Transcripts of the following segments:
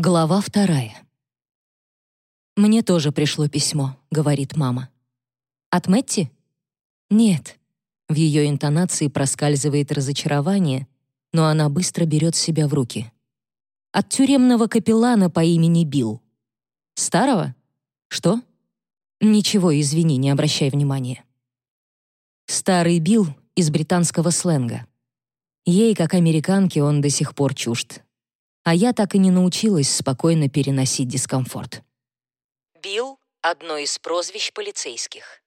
Глава вторая. «Мне тоже пришло письмо», — говорит мама. «От Мэтти?» «Нет». В ее интонации проскальзывает разочарование, но она быстро берет себя в руки. «От тюремного капеллана по имени Билл». «Старого? Что?» «Ничего, извини, не обращай внимания». Старый Билл из британского сленга. Ей, как американке, он до сих пор чужд а я так и не научилась спокойно переносить дискомфорт. Билл — одно из прозвищ полицейских.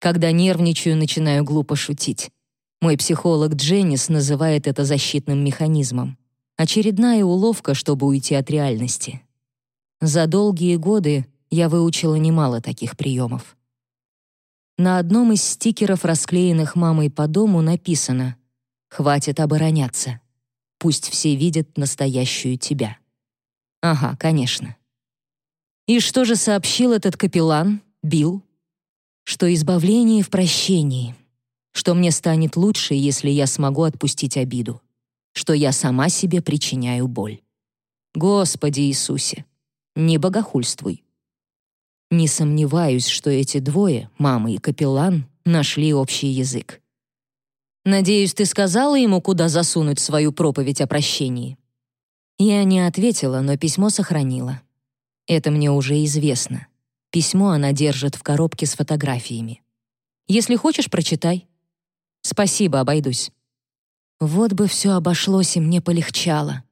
Когда нервничаю, начинаю глупо шутить. Мой психолог Дженнис называет это защитным механизмом. Очередная уловка, чтобы уйти от реальности. За долгие годы я выучила немало таких приемов. На одном из стикеров, расклеенных мамой по дому, написано «Хватит обороняться». Пусть все видят настоящую тебя. Ага, конечно. И что же сообщил этот капеллан, Билл? Что избавление в прощении, что мне станет лучше, если я смогу отпустить обиду, что я сама себе причиняю боль. Господи Иисусе, не богохульствуй. Не сомневаюсь, что эти двое, мама и капеллан, нашли общий язык. Надеюсь, ты сказала ему, куда засунуть свою проповедь о прощении?» Я не ответила, но письмо сохранила. Это мне уже известно. Письмо она держит в коробке с фотографиями. Если хочешь, прочитай. Спасибо, обойдусь. Вот бы все обошлось и мне полегчало.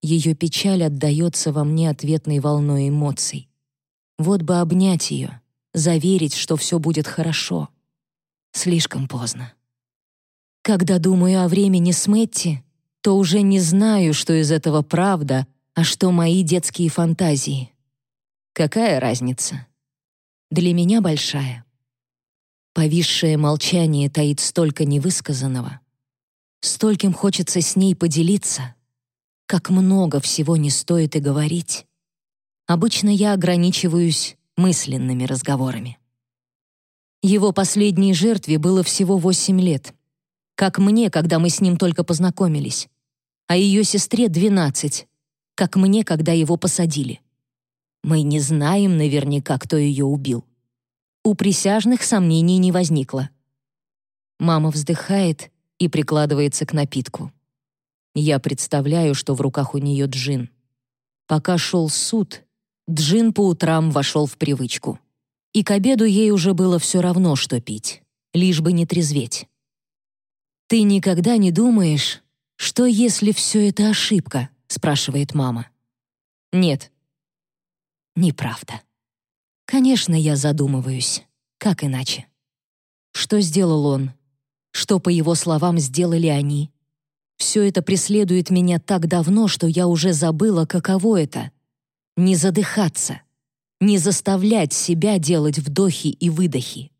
Ее печаль отдаётся во мне ответной волной эмоций. Вот бы обнять ее, заверить, что все будет хорошо. Слишком поздно. Когда думаю о времени с Мэтти, то уже не знаю, что из этого правда, а что мои детские фантазии. Какая разница? Для меня большая. Повисшее молчание таит столько невысказанного. Стольким хочется с ней поделиться. Как много всего не стоит и говорить. Обычно я ограничиваюсь мысленными разговорами. Его последней жертве было всего восемь лет как мне, когда мы с ним только познакомились, а ее сестре 12, как мне, когда его посадили. Мы не знаем наверняка, кто ее убил. У присяжных сомнений не возникло. Мама вздыхает и прикладывается к напитку. Я представляю, что в руках у нее джин. Пока шел суд, джин по утрам вошел в привычку. И к обеду ей уже было все равно, что пить, лишь бы не трезветь. «Ты никогда не думаешь, что если все это ошибка?» — спрашивает мама. «Нет». Неправда. Конечно, я задумываюсь. Как иначе? Что сделал он? Что, по его словам, сделали они? Все это преследует меня так давно, что я уже забыла, каково это — не задыхаться, не заставлять себя делать вдохи и выдохи.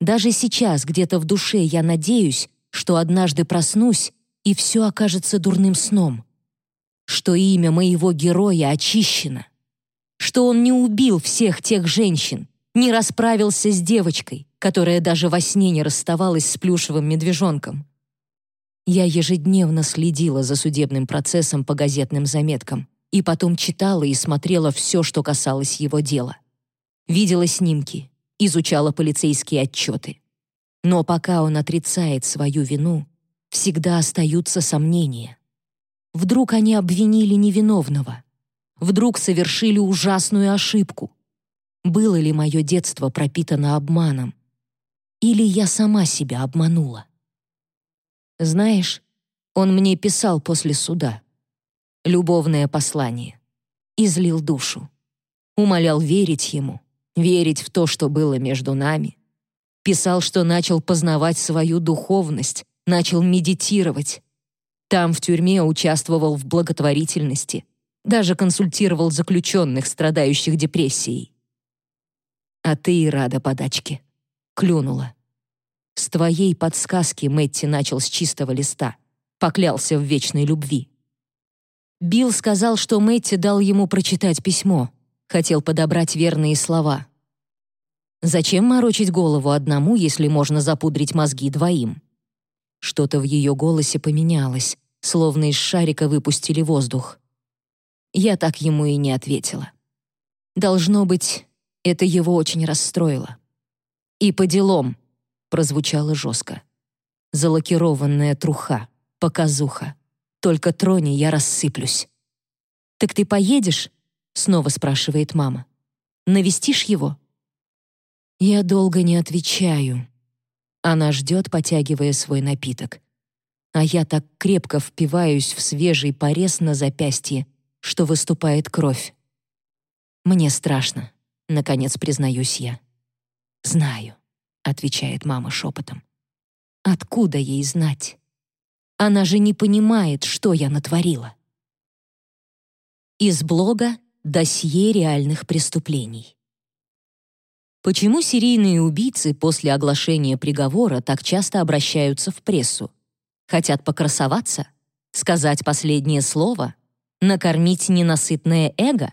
Даже сейчас где-то в душе я надеюсь, что однажды проснусь, и все окажется дурным сном, что имя моего героя очищено, что он не убил всех тех женщин, не расправился с девочкой, которая даже во сне не расставалась с плюшевым медвежонком. Я ежедневно следила за судебным процессом по газетным заметкам и потом читала и смотрела все, что касалось его дела. Видела снимки, изучала полицейские отчеты. Но пока он отрицает свою вину, всегда остаются сомнения. Вдруг они обвинили невиновного? Вдруг совершили ужасную ошибку? Было ли мое детство пропитано обманом? Или я сама себя обманула? Знаешь, он мне писал после суда. Любовное послание. Излил душу. Умолял верить ему, верить в то, что было между нами — Писал, что начал познавать свою духовность, начал медитировать. Там, в тюрьме, участвовал в благотворительности, даже консультировал заключенных, страдающих депрессией. А ты и рада подачке. Клюнула. С твоей подсказки Мэтти начал с чистого листа, поклялся в вечной любви. Билл сказал, что Мэтти дал ему прочитать письмо, хотел подобрать верные слова — Зачем морочить голову одному, если можно запудрить мозги двоим? Что-то в ее голосе поменялось, словно из шарика выпустили воздух. Я так ему и не ответила. Должно быть, это его очень расстроило. «И по делам», — прозвучало жестко. Залакированная труха, показуха. Только трони, я рассыплюсь. «Так ты поедешь?» — снова спрашивает мама. «Навестишь его?» Я долго не отвечаю. Она ждет, потягивая свой напиток. А я так крепко впиваюсь в свежий порез на запястье, что выступает кровь. Мне страшно, наконец признаюсь я. «Знаю», — отвечает мама шепотом. «Откуда ей знать? Она же не понимает, что я натворила». Из блога «Досье реальных преступлений». Почему серийные убийцы после оглашения приговора так часто обращаются в прессу? Хотят покрасоваться? Сказать последнее слово? Накормить ненасытное эго?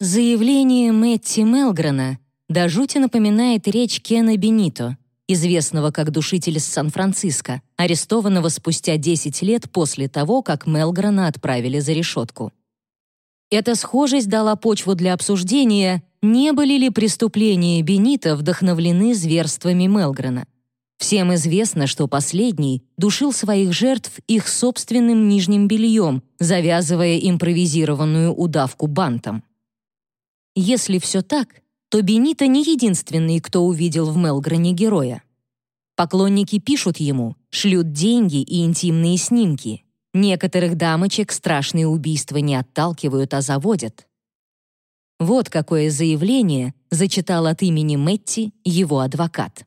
Заявление Мэтти Мелгрена до жути напоминает речь Кена Бенито, известного как душитель из Сан-Франциско, арестованного спустя 10 лет после того, как Мелгрена отправили за решетку. Эта схожесть дала почву для обсуждения, не были ли преступления Бенита вдохновлены зверствами Мелгрена. Всем известно, что последний душил своих жертв их собственным нижним бельем, завязывая импровизированную удавку бантом. Если все так, то Бенита не единственный, кто увидел в Мелгране героя. Поклонники пишут ему, шлют деньги и интимные снимки. Некоторых дамочек страшные убийства не отталкивают, а заводят. Вот какое заявление зачитал от имени Мэтти его адвокат.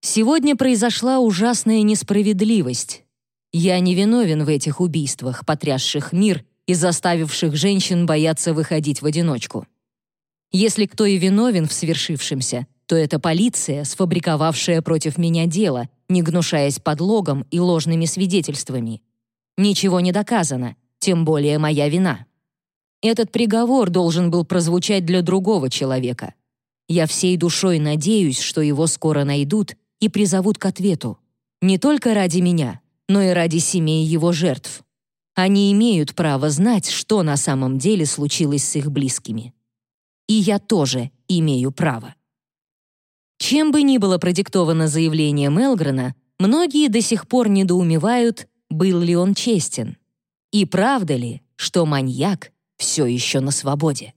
«Сегодня произошла ужасная несправедливость. Я не виновен в этих убийствах, потрясших мир и заставивших женщин бояться выходить в одиночку. Если кто и виновен в свершившемся, то это полиция, сфабриковавшая против меня дело, не гнушаясь подлогом и ложными свидетельствами. Ничего не доказано, тем более моя вина. Этот приговор должен был прозвучать для другого человека. Я всей душой надеюсь, что его скоро найдут и призовут к ответу. Не только ради меня, но и ради семей его жертв. Они имеют право знать, что на самом деле случилось с их близкими и я тоже имею право. Чем бы ни было продиктовано заявление Мелгрена, многие до сих пор недоумевают, был ли он честен. И правда ли, что маньяк все еще на свободе?